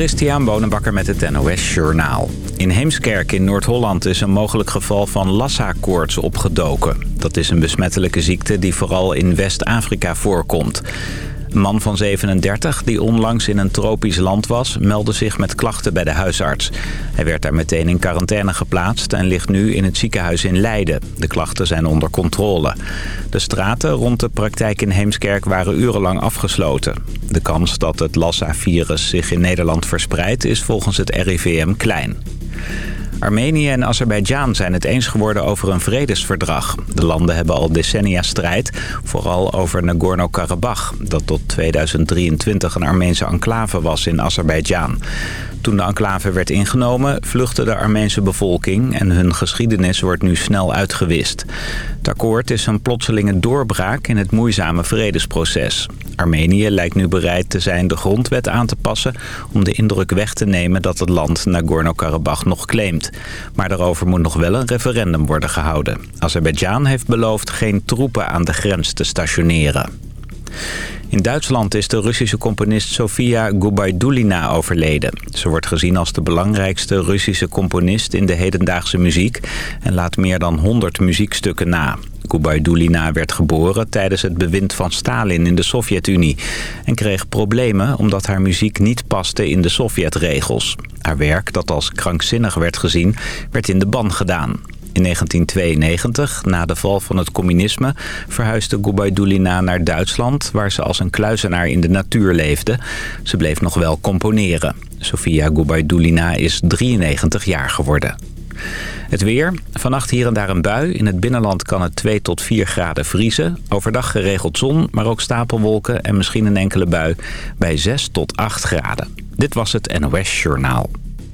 Christian Bonenbakker met het NOS Journaal. In Heemskerk in Noord-Holland is een mogelijk geval van Lassa-koorts opgedoken. Dat is een besmettelijke ziekte die vooral in West-Afrika voorkomt. Man van 37, die onlangs in een tropisch land was... meldde zich met klachten bij de huisarts. Hij werd daar meteen in quarantaine geplaatst... en ligt nu in het ziekenhuis in Leiden. De klachten zijn onder controle. De straten rond de praktijk in Heemskerk waren urenlang afgesloten. De kans dat het Lassa-virus zich in Nederland verspreidt... is volgens het RIVM klein. Armenië en Azerbeidzjan zijn het eens geworden over een vredesverdrag. De landen hebben al decennia strijd, vooral over Nagorno-Karabakh... dat tot 2023 een Armeense enclave was in Azerbeidzjan. Toen de enclave werd ingenomen, vluchtte de Armeense bevolking... en hun geschiedenis wordt nu snel uitgewist. Het akkoord is een plotselinge doorbraak in het moeizame vredesproces. Armenië lijkt nu bereid te zijn de grondwet aan te passen... om de indruk weg te nemen dat het land Nagorno-Karabakh nog claimt. Maar daarover moet nog wel een referendum worden gehouden. Azerbeidzjan heeft beloofd geen troepen aan de grens te stationeren. In Duitsland is de Russische componist Sofia Gubaidulina overleden. Ze wordt gezien als de belangrijkste Russische componist in de hedendaagse muziek... en laat meer dan 100 muziekstukken na. Gubaidulina werd geboren tijdens het bewind van Stalin in de Sovjet-Unie... en kreeg problemen omdat haar muziek niet paste in de Sovjetregels. Haar werk, dat als krankzinnig werd gezien, werd in de ban gedaan. In 1992, na de val van het communisme, verhuisde Gubaidulina naar Duitsland... waar ze als een kluizenaar in de natuur leefde. Ze bleef nog wel componeren. Sofia Gubaidulina is 93 jaar geworden. Het weer. Vannacht hier en daar een bui. In het binnenland kan het 2 tot 4 graden vriezen. Overdag geregeld zon, maar ook stapelwolken en misschien een enkele bui bij 6 tot 8 graden. Dit was het NOS Journaal.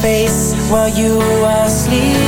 Face while you are sleeping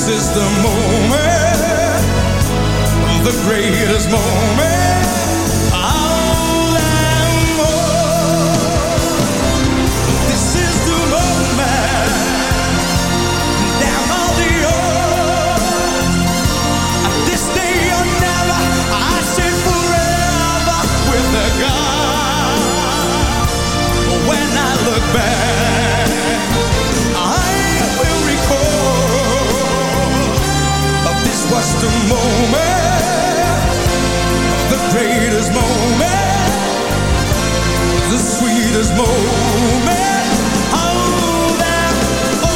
This is the moment, the greatest moment. was the moment, this day of now, I say, forever with the greatest moment, the sweetest moment. Oh, that, oh.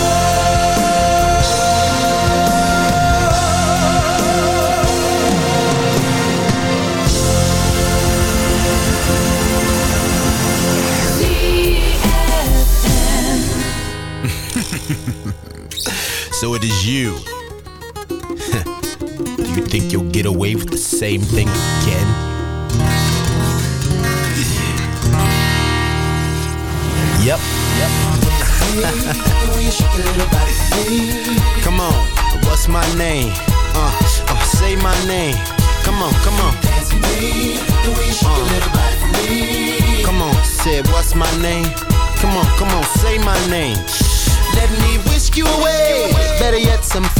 so it is you you think you'll get away with the same thing again? Yep. Come on, what's my name? Uh, uh, say my name. Come on, come on. Uh, come on, said what's my name? Come on, come on, say my name. Let me whisk you away. Better yet,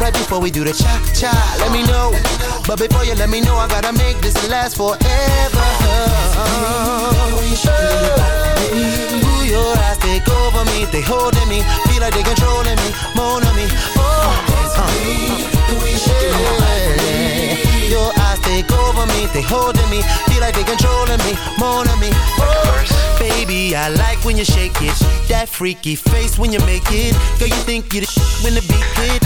Right before we do the cha cha, let me know. But before you let me know, I gotta make this last forever. Ooh, your eyes take over me, they holding me, feel like they controlling me, moan on me. Oh, uh, your eyes take over me, they holding me, feel like they controlling me, moan on me. Oh, baby, I like when you shake it, that freaky face when you make it. Girl, you think you the when the beat hit.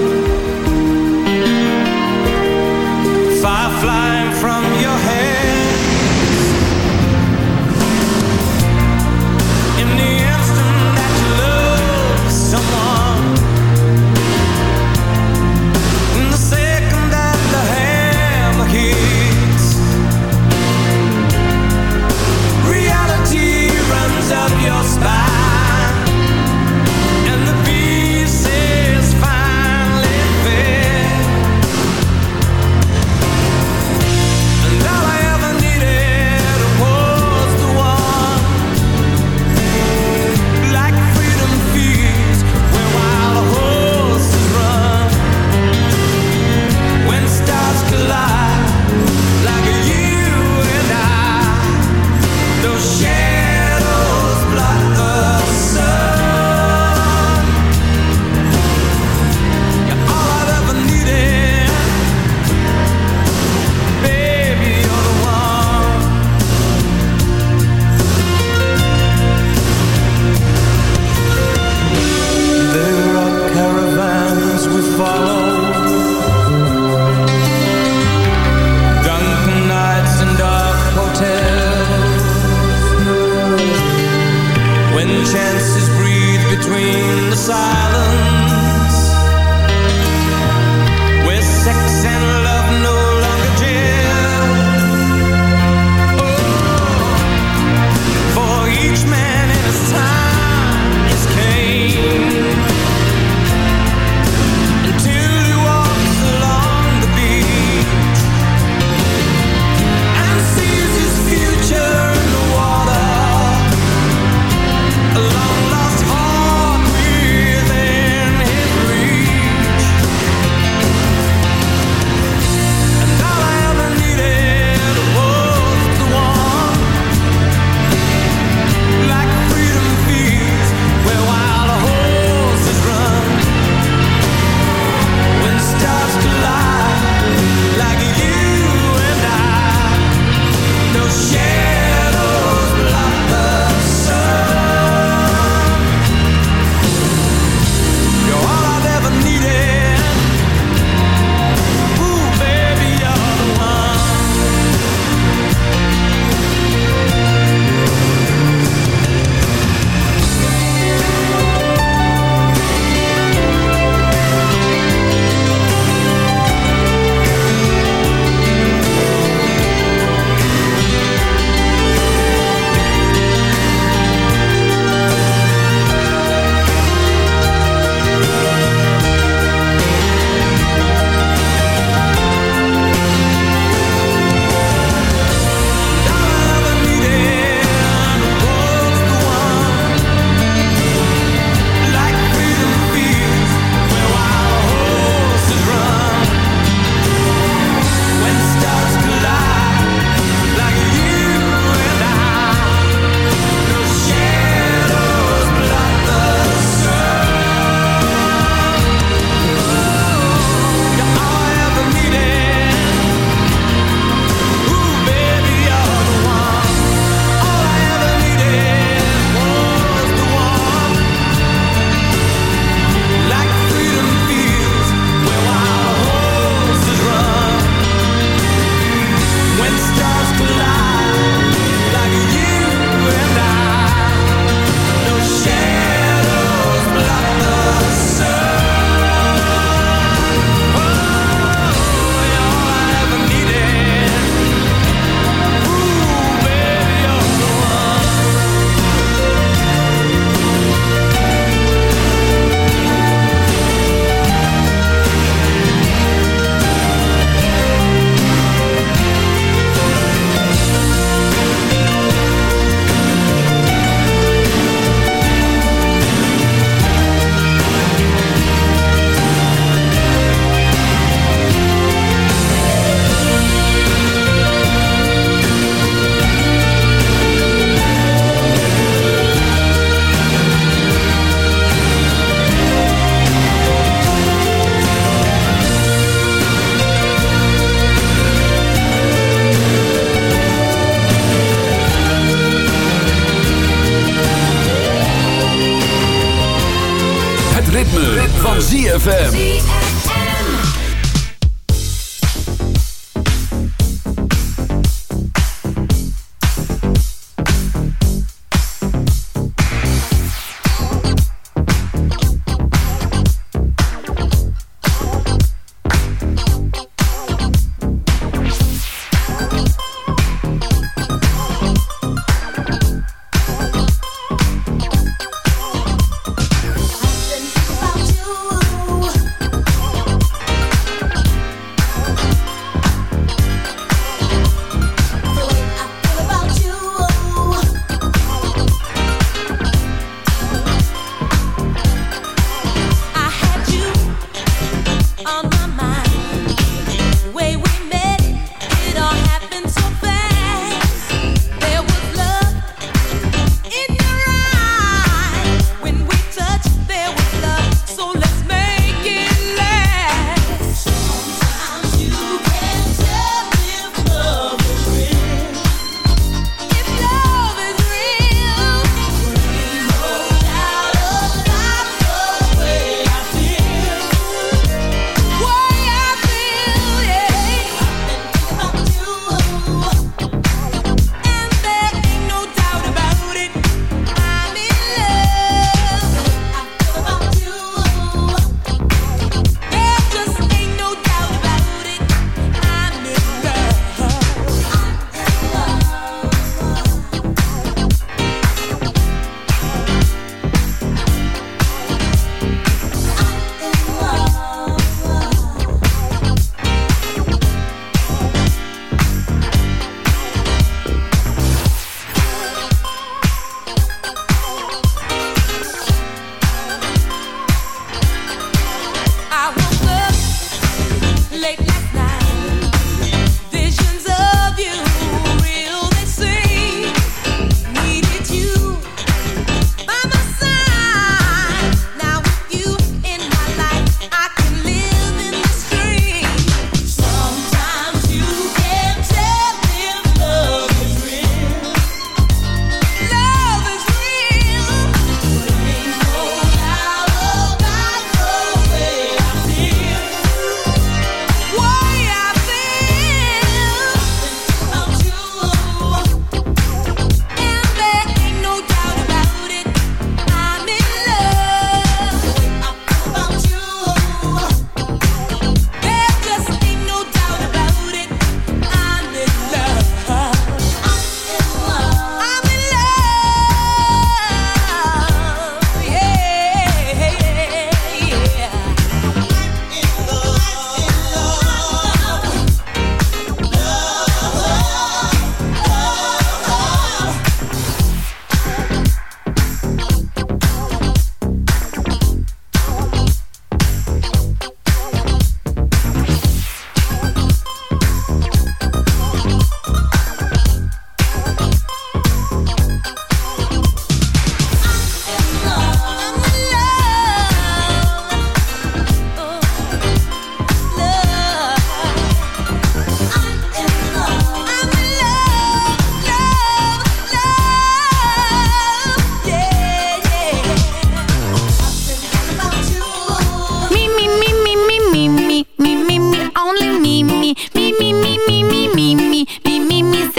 between the silence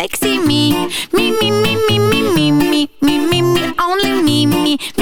sexy me. Me, me, me, me, me, me, me, me, me, me, only me, me, me